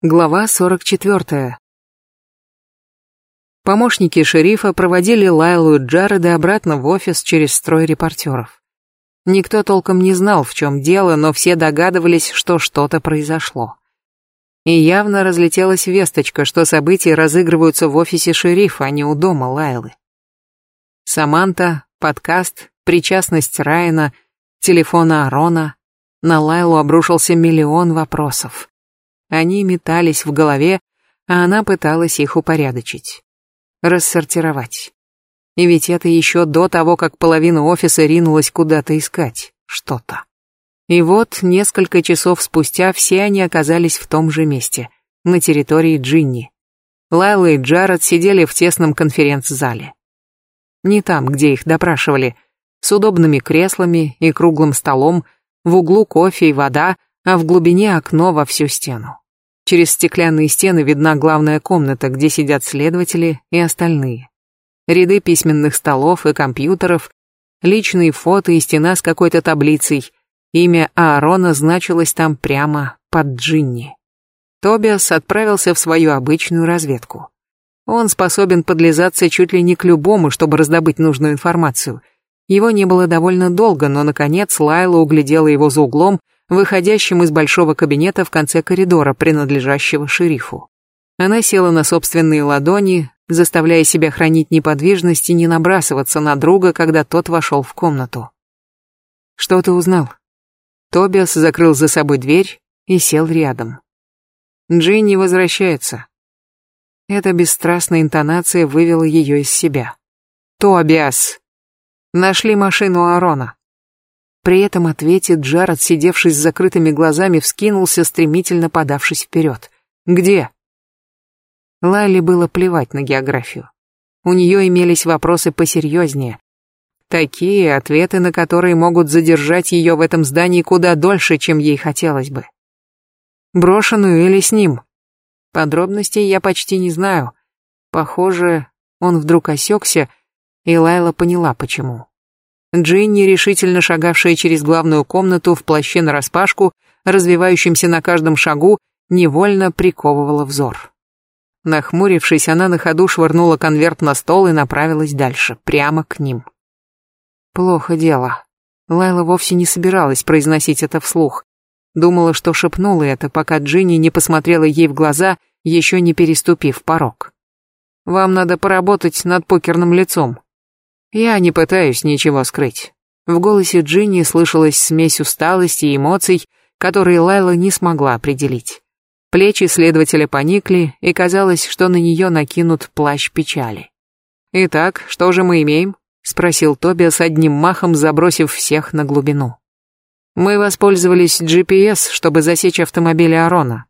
Глава 44. Помощники шерифа проводили Лайлу и Джареда обратно в офис через строй репортеров. Никто толком не знал, в чем дело, но все догадывались, что что-то произошло. И явно разлетелась весточка, что события разыгрываются в офисе шерифа, а не у дома Лайлы. Саманта, подкаст, причастность Райана, телефон Арона. На Лайлу обрушился миллион вопросов. Они метались в голове, а она пыталась их упорядочить. Рассортировать. И ведь это еще до того, как половина офиса ринулась куда-то искать что-то. И вот, несколько часов спустя, все они оказались в том же месте, на территории Джинни. Лайла и Джаред сидели в тесном конференц-зале. Не там, где их допрашивали, с удобными креслами и круглым столом, в углу кофе и вода, а в глубине окно во всю стену. Через стеклянные стены видна главная комната, где сидят следователи и остальные. Ряды письменных столов и компьютеров, личные фото и стена с какой-то таблицей. Имя Аарона значилось там прямо под Джинни. Тобиас отправился в свою обычную разведку. Он способен подлизаться чуть ли не к любому, чтобы раздобыть нужную информацию. Его не было довольно долго, но, наконец, Лайла углядела его за углом выходящим из большого кабинета в конце коридора, принадлежащего шерифу. Она села на собственные ладони, заставляя себя хранить неподвижность и не набрасываться на друга, когда тот вошел в комнату. «Что ты узнал?» Тобиас закрыл за собой дверь и сел рядом. Джинни возвращается. Эта бесстрастная интонация вывела ее из себя. «Тобиас!» Нашли машину Арона. При этом ответе Джаред, сидевший с закрытыми глазами, вскинулся, стремительно подавшись вперед. «Где?» Лайли было плевать на географию. У нее имелись вопросы посерьезнее. Такие, ответы на которые могут задержать ее в этом здании куда дольше, чем ей хотелось бы. Брошенную или с ним? Подробностей я почти не знаю. Похоже, он вдруг осекся, и Лайла поняла, почему. Джинни, решительно шагавшая через главную комнату в плаще нараспашку, развивающемся на каждом шагу, невольно приковывала взор. Нахмурившись, она на ходу швырнула конверт на стол и направилась дальше, прямо к ним. Плохо дело. Лайла вовсе не собиралась произносить это вслух. Думала, что шепнула это, пока Джинни не посмотрела ей в глаза, еще не переступив порог. «Вам надо поработать над покерным лицом», я не пытаюсь ничего скрыть. В голосе Джинни слышалась смесь усталости и эмоций, которые Лайла не смогла определить. Плечи следователя поникли, и казалось, что на нее накинут плащ печали. «Итак, что же мы имеем?» — спросил Тоби с одним махом, забросив всех на глубину. «Мы воспользовались GPS, чтобы засечь автомобиль Арона».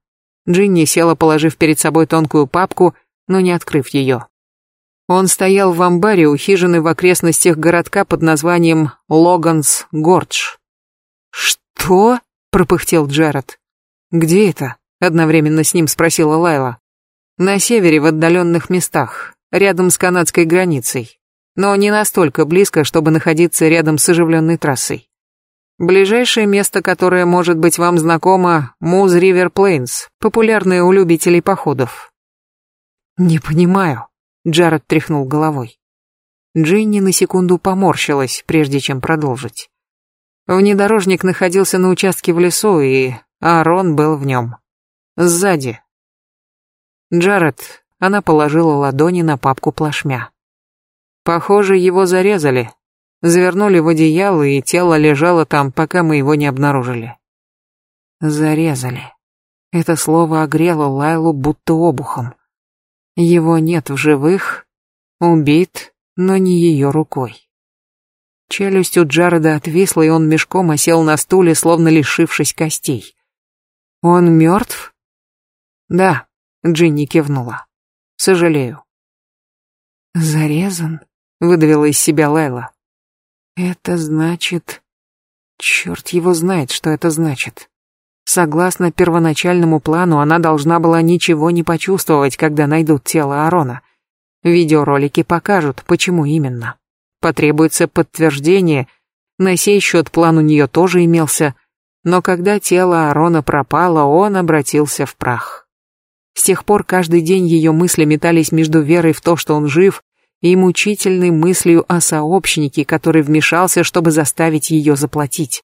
Джинни села, положив перед собой тонкую папку, но не открыв ее. Он стоял в амбаре у хижины в окрестностях городка под названием Логанс-Гордж. «Что?» — пропыхтел Джеред. «Где это?» — одновременно с ним спросила Лайла. «На севере, в отдаленных местах, рядом с канадской границей, но не настолько близко, чтобы находиться рядом с оживленной трассой. Ближайшее место, которое может быть вам знакомо, Муз Ривер Плейнс, популярное у любителей походов». «Не понимаю», Джаред тряхнул головой. Джинни на секунду поморщилась, прежде чем продолжить. Внедорожник находился на участке в лесу, и Аарон был в нем. Сзади. Джаред, она положила ладони на папку плашмя. Похоже, его зарезали. Завернули в одеяло, и тело лежало там, пока мы его не обнаружили. Зарезали. Это слово огрело Лайлу будто обухом. Его нет в живых, убит, но не ее рукой. Челюсть у Джареда отвисла, и он мешком осел на стуле, словно лишившись костей. «Он мертв?» «Да», — Джинни кивнула. «Сожалею». «Зарезан?» — выдавила из себя Лайла. «Это значит...» Черт его знает, что это значит. Согласно первоначальному плану, она должна была ничего не почувствовать, когда найдут тело Арона. Видеоролики покажут, почему именно. Потребуется подтверждение. На сей счет план у нее тоже имелся. Но когда тело Арона пропало, он обратился в прах. С тех пор каждый день ее мысли метались между верой в то, что он жив, и мучительной мыслью о сообщнике, который вмешался, чтобы заставить ее заплатить.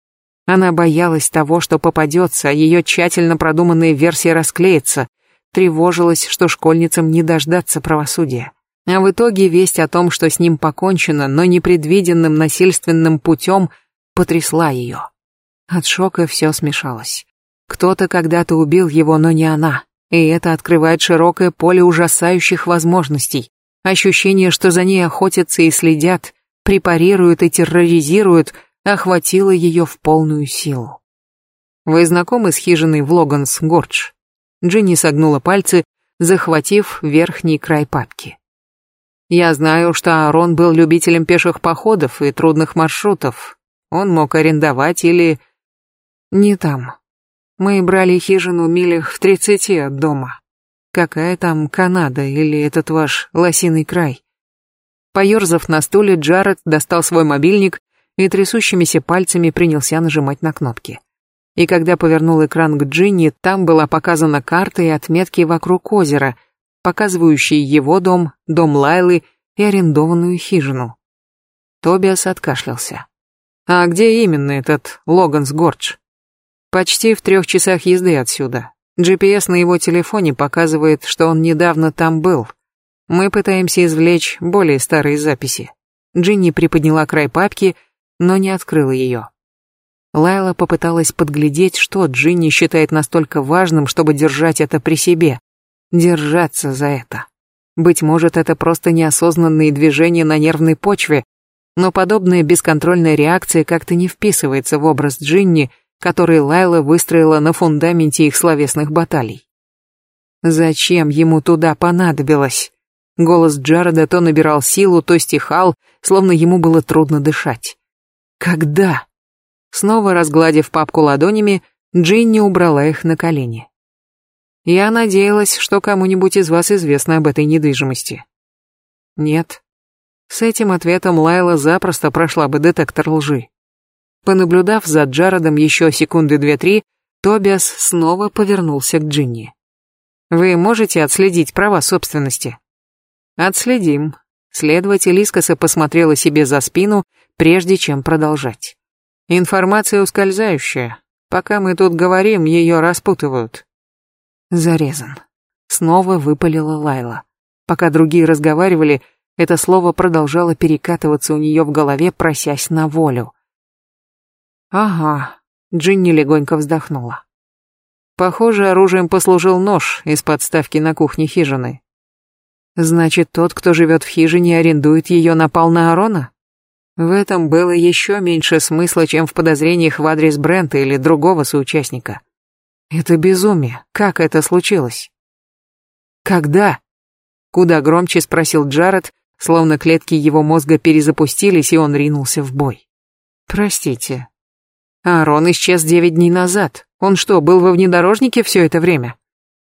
Она боялась того, что попадется, а ее тщательно продуманная версия расклеится, тревожилась, что школьницам не дождаться правосудия. А в итоге весть о том, что с ним покончено, но непредвиденным насильственным путем, потрясла ее. От шока все смешалось. Кто-то когда-то убил его, но не она. И это открывает широкое поле ужасающих возможностей. Ощущение, что за ней охотятся и следят, препарируют и терроризируют, охватило ее в полную силу. Вы знакомы с хижиной в Логанс-Гордж? Джинни согнула пальцы, захватив верхний край папки. Я знаю, что Аарон был любителем пеших походов и трудных маршрутов. Он мог арендовать или... Не там. Мы брали хижину милях в тридцати от дома. Какая там Канада или этот ваш лосиный край? Поерзав на стуле, Джаред достал свой мобильник и трясущимися пальцами принялся нажимать на кнопки и когда повернул экран к Джинни, там была показана карта и отметки вокруг озера, показывающие его дом, дом Лайлы и арендованную хижину. Тобиас откашлялся. «А где именно этот Логанс Гордж?» «Почти в трех часах езды отсюда. GPS на его телефоне показывает, что он недавно там был. Мы пытаемся извлечь более старые записи». Джинни приподняла край папки, но не открыла ее. Лайла попыталась подглядеть, что Джинни считает настолько важным, чтобы держать это при себе. Держаться за это. Быть может, это просто неосознанные движения на нервной почве, но подобная бесконтрольная реакция как-то не вписывается в образ Джинни, который Лайла выстроила на фундаменте их словесных баталий. Зачем ему туда понадобилось? Голос Джареда то набирал силу, то стихал, словно ему было трудно дышать. Когда? Снова разгладив папку ладонями, Джинни убрала их на колени. «Я надеялась, что кому-нибудь из вас известно об этой недвижимости». «Нет». С этим ответом Лайла запросто прошла бы детектор лжи. Понаблюдав за Джаредом еще секунды две-три, Тобиас снова повернулся к Джинни. «Вы можете отследить права собственности?» «Отследим». Следователь искоса посмотрела себе за спину, прежде чем продолжать. Информация ускользающая. Пока мы тут говорим, ее распутывают. Зарезан. Снова выпалила Лайла. Пока другие разговаривали, это слово продолжало перекатываться у нее в голове, просясь на волю. Ага, Джинни легонько вздохнула. Похоже, оружием послужил нож из подставки на кухне хижины. Значит, тот, кто живет в хижине, арендует ее, напал на Арона? В этом было еще меньше смысла, чем в подозрениях в адрес Брента или другого соучастника. Это безумие. Как это случилось? Когда? Куда громче спросил Джаред, словно клетки его мозга перезапустились, и он ринулся в бой. Простите. Аарон исчез девять дней назад. Он что, был во внедорожнике все это время?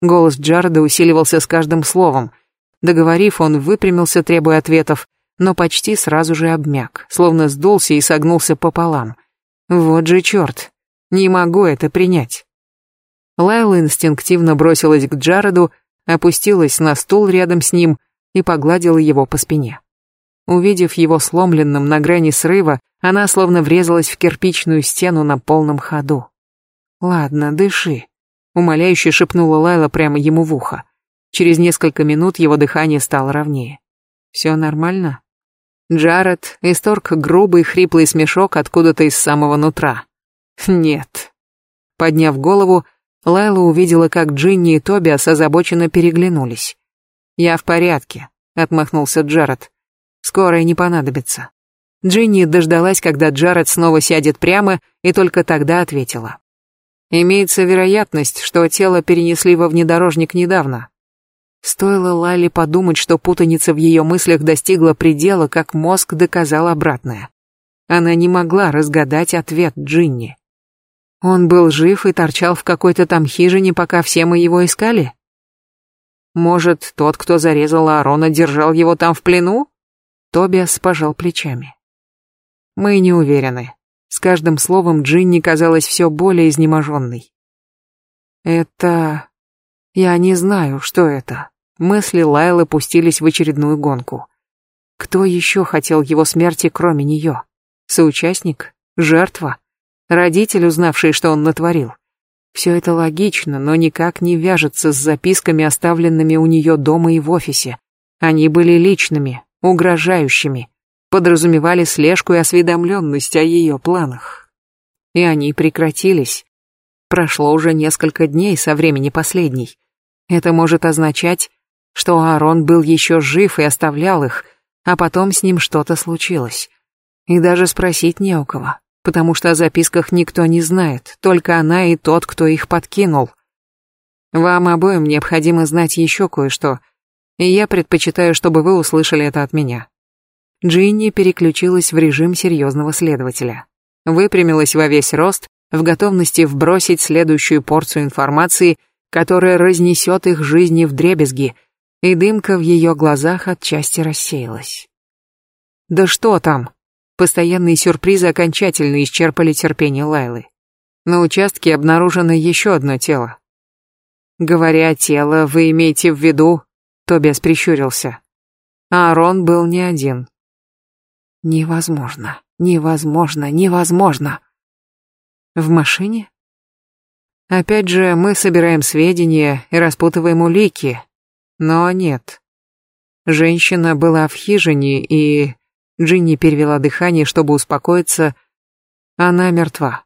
Голос Джареда усиливался с каждым словом. Договорив, он выпрямился, требуя ответов, но почти сразу же обмяк, словно сдулся и согнулся пополам. Вот же черт, не могу это принять. Лайла инстинктивно бросилась к Джареду, опустилась на стул рядом с ним и погладила его по спине. Увидев его сломленным на грани срыва, она словно врезалась в кирпичную стену на полном ходу. «Ладно, дыши», — умоляюще шепнула Лайла прямо ему в ухо. Через несколько минут его дыхание стало ровнее. «Все нормально?» Джаред исторг грубый хриплый смешок откуда-то из самого нутра. «Нет». Подняв голову, Лайла увидела, как Джинни и Тобиас озабоченно переглянулись. «Я в порядке», — отмахнулся Джаред. «Скорая не понадобится». Джинни дождалась, когда Джаред снова сядет прямо, и только тогда ответила. «Имеется вероятность, что тело перенесли во внедорожник недавно. Стоило Лали подумать, что путаница в ее мыслях достигла предела, как мозг доказал обратное. Она не могла разгадать ответ Джинни. Он был жив и торчал в какой-то там хижине, пока все мы его искали? Может, тот, кто зарезал Аарона, держал его там в плену? Тобиас пожал плечами. Мы не уверены. С каждым словом Джинни казалась все более изнеможенной. Это... Я не знаю, что это. Мысли Лайлы пустились в очередную гонку. Кто еще хотел его смерти, кроме нее? Соучастник? Жертва? Родитель, узнавший, что он натворил? Все это логично, но никак не вяжется с записками, оставленными у нее дома и в офисе. Они были личными, угрожающими, подразумевали слежку и осведомленность о ее планах. И они прекратились. Прошло уже несколько дней со времени последней. Это может означать, что Аарон был еще жив и оставлял их, а потом с ним что-то случилось. И даже спросить не у кого потому что о записках никто не знает, только она и тот, кто их подкинул. Вам обоим необходимо знать еще кое-что, и я предпочитаю, чтобы вы услышали это от меня. Джинни переключилась в режим серьезного следователя. Выпрямилась во весь рост, в готовности вбросить следующую порцию информации, которая разнесет их жизни в дребезги, и дымка в ее глазах отчасти рассеялась. «Да что там?» Постоянные сюрпризы окончательно исчерпали терпение Лайлы. На участке обнаружено еще одно тело. Говоря тело, вы имеете в виду... Тобиас прищурился. Аарон был не один. Невозможно, невозможно, невозможно. В машине? Опять же, мы собираем сведения и распутываем улики. Но нет. Женщина была в хижине и... Джинни перевела дыхание, чтобы успокоиться. Она мертва.